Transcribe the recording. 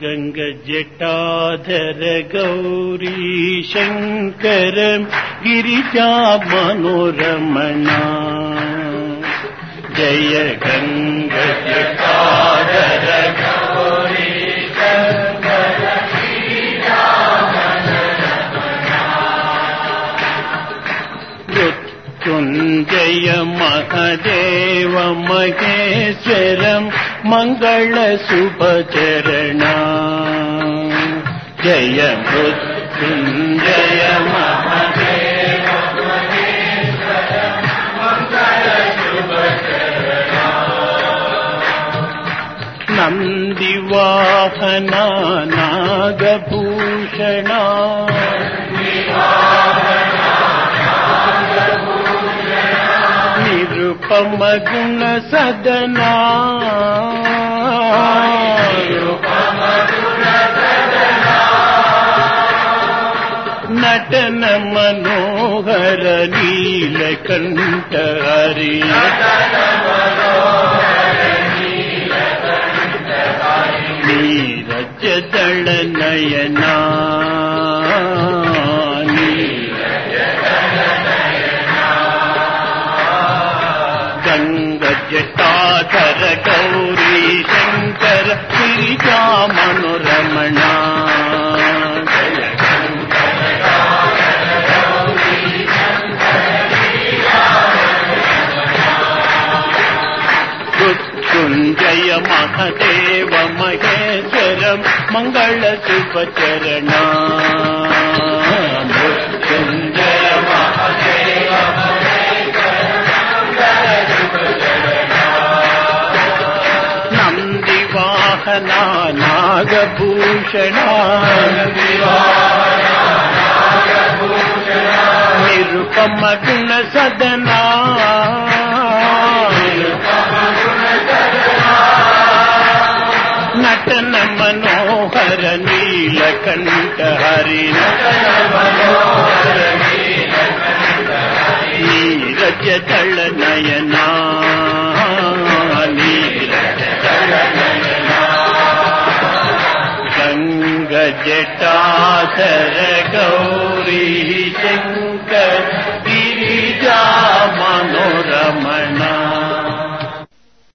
गङ्गजटाधर गौरी शङ्करम् गिरिजा मनोरमणा जय गङ्गजटाधर मृत्युञ्जय महदेव महेश्वरम् मङ्गलशुभचरणा जय मृत्युञ्जय महदेव नन्दिवाहना नागभूषणा निरुपमगुण मनोहर नीलकण्ठ हरि। नीरज दळ नयना। गङ्गजटाधर गौरी मृत्युञ्जय महदेव महेश्वरम् मङ्गलशुभचरणा मृत्युञ्जय महदेव नन्दिवाहना नागभूषणा निरुपमगुण सदना नटन नीलकण्ठ हरि। नीरज दळ नयना। नयना। गङ्गजटाधर गौरी